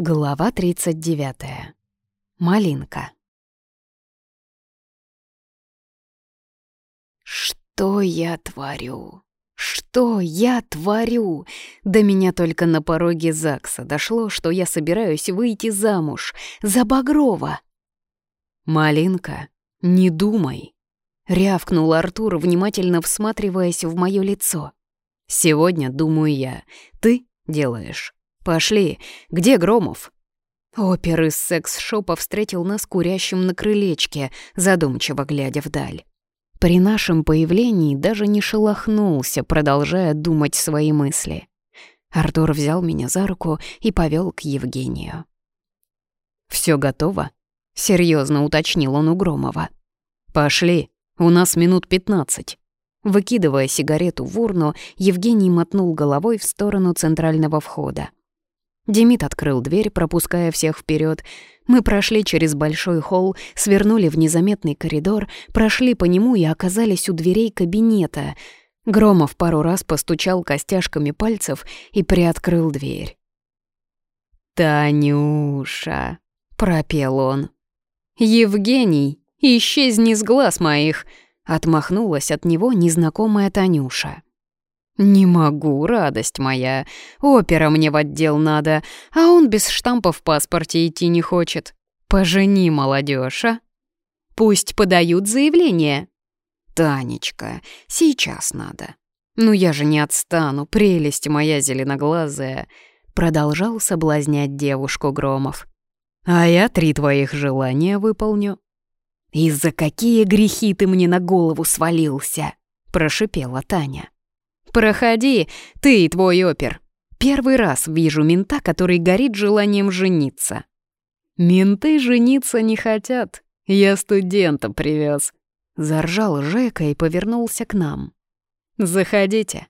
Глава 39. Малинка. Что я творю? Что я творю? До меня только на пороге ЗАГСа дошло, что я собираюсь выйти замуж за Багрова. «Малинка, не думай!» — рявкнул Артур, внимательно всматриваясь в моё лицо. «Сегодня, думаю я, ты делаешь «Пошли. Где Громов?» Опер из секс-шопа встретил нас курящим на крылечке, задумчиво глядя вдаль. При нашем появлении даже не шелохнулся, продолжая думать свои мысли. Артур взял меня за руку и повел к Евгению. Все готово?» — серьезно уточнил он у Громова. «Пошли, у нас минут пятнадцать». Выкидывая сигарету в урну, Евгений мотнул головой в сторону центрального входа. Демид открыл дверь, пропуская всех вперед. Мы прошли через большой холл, свернули в незаметный коридор, прошли по нему и оказались у дверей кабинета. Громов пару раз постучал костяшками пальцев и приоткрыл дверь. «Танюша!» — пропел он. «Евгений, исчезни с глаз моих!» — отмахнулась от него незнакомая Танюша. «Не могу, радость моя. Опера мне в отдел надо, а он без штампа в паспорте идти не хочет. Пожени, молодежь, а? Пусть подают заявление». «Танечка, сейчас надо». «Ну я же не отстану, прелесть моя зеленоглазая», — продолжал соблазнять девушку Громов. «А я три твоих желания выполню». «И за какие грехи ты мне на голову свалился?» — прошипела Таня. «Проходи, ты и твой опер. Первый раз вижу мента, который горит желанием жениться». «Менты жениться не хотят. Я студента привез. Заржал Жека и повернулся к нам. «Заходите».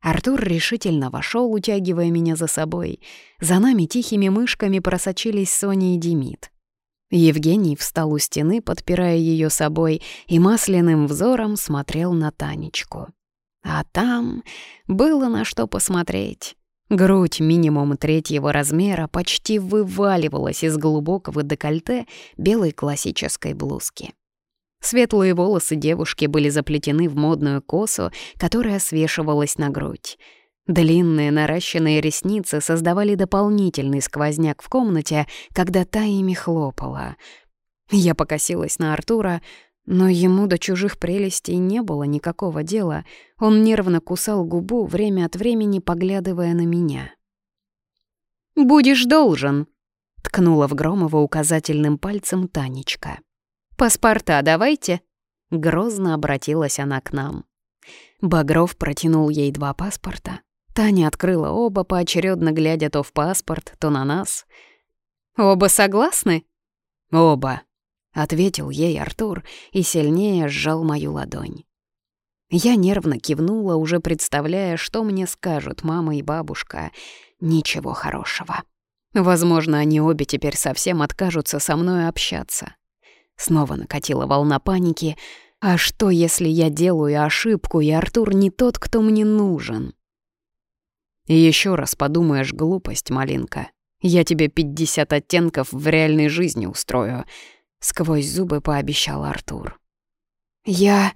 Артур решительно вошел, утягивая меня за собой. За нами тихими мышками просочились Соня и Демид. Евгений встал у стены, подпирая ее собой, и масляным взором смотрел на Танечку. А там было на что посмотреть. Грудь минимум третьего размера почти вываливалась из глубокого декольте белой классической блузки. Светлые волосы девушки были заплетены в модную косу, которая свешивалась на грудь. Длинные наращенные ресницы создавали дополнительный сквозняк в комнате, когда та ими хлопала. Я покосилась на Артура, но ему до чужих прелестей не было никакого дела. Он нервно кусал губу, время от времени поглядывая на меня. «Будешь должен», — ткнула в Громова указательным пальцем Танечка. «Паспорта давайте», — грозно обратилась она к нам. Багров протянул ей два паспорта. Таня открыла оба, поочередно глядя то в паспорт, то на нас. «Оба согласны?» «Оба», — ответил ей Артур и сильнее сжал мою ладонь. Я нервно кивнула, уже представляя, что мне скажут мама и бабушка. Ничего хорошего. Возможно, они обе теперь совсем откажутся со мной общаться. Снова накатила волна паники. А что, если я делаю ошибку, и Артур не тот, кто мне нужен? Еще раз подумаешь глупость, малинка. Я тебе 50 оттенков в реальной жизни устрою. Сквозь зубы пообещал Артур. «Я...»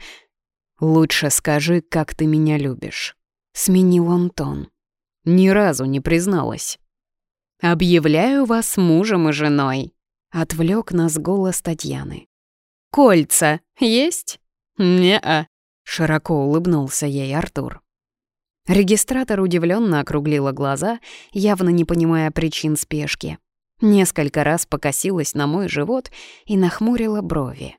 «Лучше скажи, как ты меня любишь», — сменил он тон. Ни разу не призналась. «Объявляю вас мужем и женой», — отвлек нас голос Татьяны. «Кольца есть?» «Не-а», — широко улыбнулся ей Артур. Регистратор удивленно округлила глаза, явно не понимая причин спешки. Несколько раз покосилась на мой живот и нахмурила брови.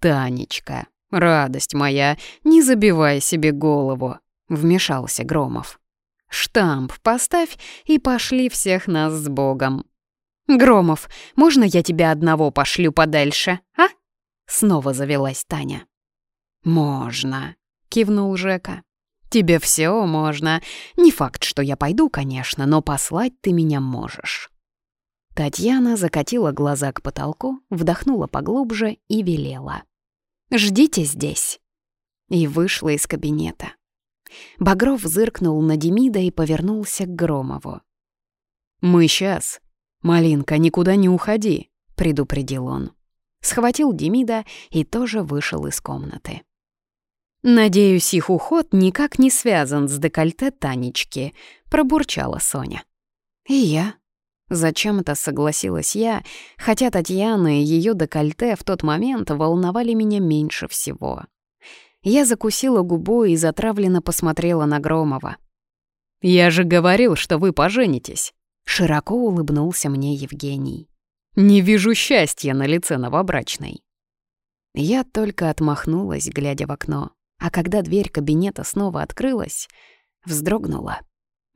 «Танечка, радость моя, не забивай себе голову», — вмешался Громов. «Штамп поставь и пошли всех нас с Богом». «Громов, можно я тебя одного пошлю подальше, а?» Снова завелась Таня. «Можно», — кивнул Жека. «Тебе все можно. Не факт, что я пойду, конечно, но послать ты меня можешь». Татьяна закатила глаза к потолку, вдохнула поглубже и велела. «Ждите здесь!» И вышла из кабинета. Багров зыркнул на Демида и повернулся к Громову. «Мы сейчас. Малинка, никуда не уходи», — предупредил он. Схватил Демида и тоже вышел из комнаты. «Надеюсь, их уход никак не связан с декольте Танечки», — пробурчала Соня. «И я». Зачем-то согласилась я, хотя Татьяна и ее декольте в тот момент волновали меня меньше всего. Я закусила губу и затравленно посмотрела на Громова. «Я же говорил, что вы поженитесь», — широко улыбнулся мне Евгений. «Не вижу счастья на лице новобрачной». Я только отмахнулась, глядя в окно, а когда дверь кабинета снова открылась, вздрогнула.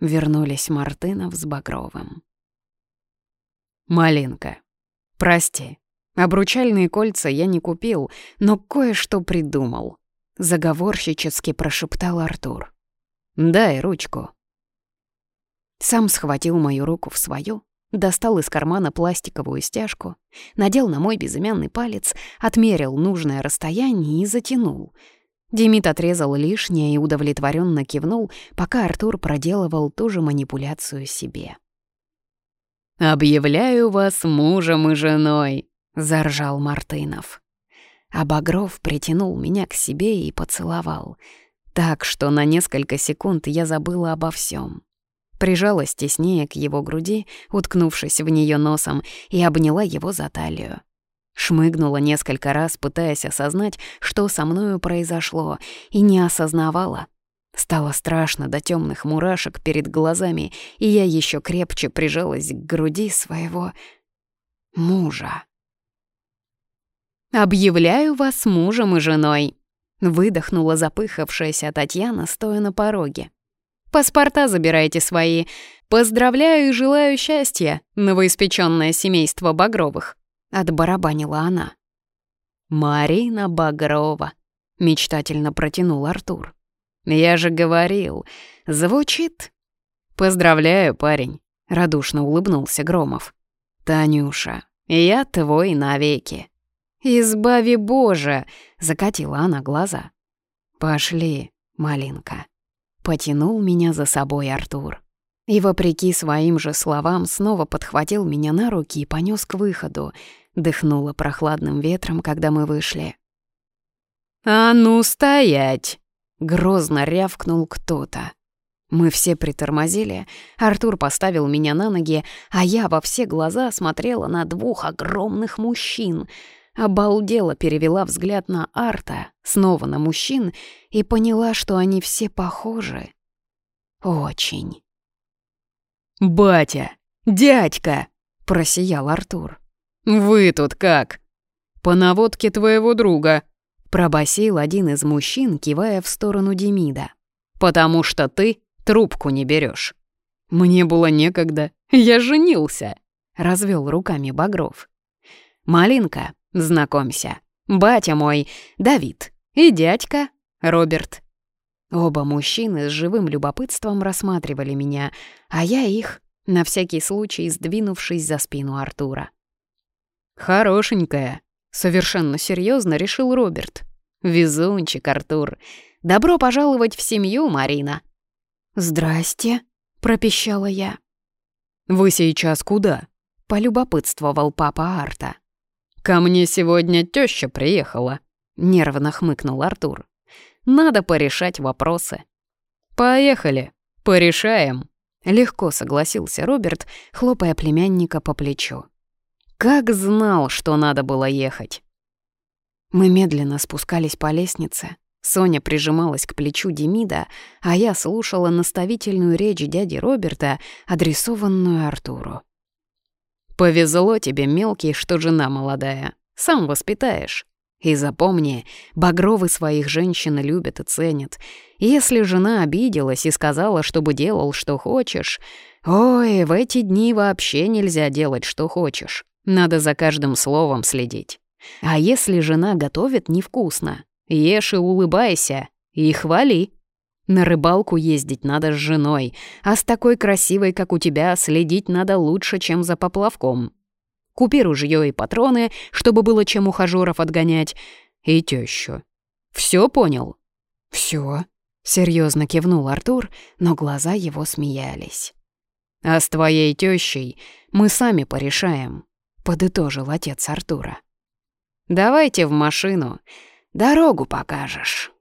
Вернулись Мартынов с Багровым. «Малинка, прости, обручальные кольца я не купил, но кое-что придумал», — заговорщически прошептал Артур. «Дай ручку». Сам схватил мою руку в свою, достал из кармана пластиковую стяжку, надел на мой безымянный палец, отмерил нужное расстояние и затянул. Демид отрезал лишнее и удовлетворенно кивнул, пока Артур проделывал ту же манипуляцию себе. «Объявляю вас мужем и женой», — заржал Мартынов. А Багров притянул меня к себе и поцеловал, так что на несколько секунд я забыла обо всем. Прижалась теснее к его груди, уткнувшись в нее носом, и обняла его за талию. Шмыгнула несколько раз, пытаясь осознать, что со мною произошло, и не осознавала. Стало страшно до темных мурашек перед глазами, и я еще крепче прижалась к груди своего мужа. «Объявляю вас мужем и женой», — выдохнула запыхавшаяся Татьяна, стоя на пороге. Паспорта забирайте свои. Поздравляю и желаю счастья, новоиспечённое семейство Багровых», — отбарабанила она. «Марина Багрова», — мечтательно протянул Артур. «Я же говорил, звучит?» «Поздравляю, парень», — радушно улыбнулся Громов. «Танюша, я твой навеки». «Избави Боже!» — закатила она глаза. «Пошли, малинка». Потянул меня за собой Артур. И, вопреки своим же словам, снова подхватил меня на руки и понёс к выходу. Дыхнуло прохладным ветром, когда мы вышли. «А ну, стоять!» — грозно рявкнул кто-то. Мы все притормозили, Артур поставил меня на ноги, а я во все глаза смотрела на двух огромных мужчин — Обалдела перевела взгляд на Арта, снова на мужчин, и поняла, что они все похожи. Очень. «Батя! Дядька!» — просиял Артур. «Вы тут как?» «По наводке твоего друга», — пробасил один из мужчин, кивая в сторону Демида. «Потому что ты трубку не берешь. «Мне было некогда, я женился», — развел руками Багров. «Малинка, Знакомься, батя мой, Давид, и дядька, Роберт. Оба мужчины с живым любопытством рассматривали меня, а я их, на всякий случай сдвинувшись за спину Артура. «Хорошенькая», — совершенно серьезно решил Роберт. «Везунчик, Артур. Добро пожаловать в семью, Марина». «Здрасте», — пропищала я. «Вы сейчас куда?» — полюбопытствовал папа Арта. «Ко мне сегодня теща приехала», — нервно хмыкнул Артур. «Надо порешать вопросы». «Поехали, порешаем», — легко согласился Роберт, хлопая племянника по плечу. «Как знал, что надо было ехать». Мы медленно спускались по лестнице. Соня прижималась к плечу Демида, а я слушала наставительную речь дяди Роберта, адресованную Артуру. Повезло тебе, мелкий, что жена молодая. Сам воспитаешь. И запомни, багровы своих женщин любят и ценят. Если жена обиделась и сказала, чтобы делал, что хочешь, ой, в эти дни вообще нельзя делать, что хочешь. Надо за каждым словом следить. А если жена готовит невкусно, ешь и улыбайся, и хвали. На рыбалку ездить надо с женой, а с такой красивой, как у тебя, следить надо лучше, чем за поплавком. Купи ружье и патроны, чтобы было чем ухажёров отгонять, и тещу. Все понял? Все, серьезно кивнул Артур, но глаза его смеялись. А с твоей тещей мы сами порешаем», — подытожил отец Артура. «Давайте в машину, дорогу покажешь».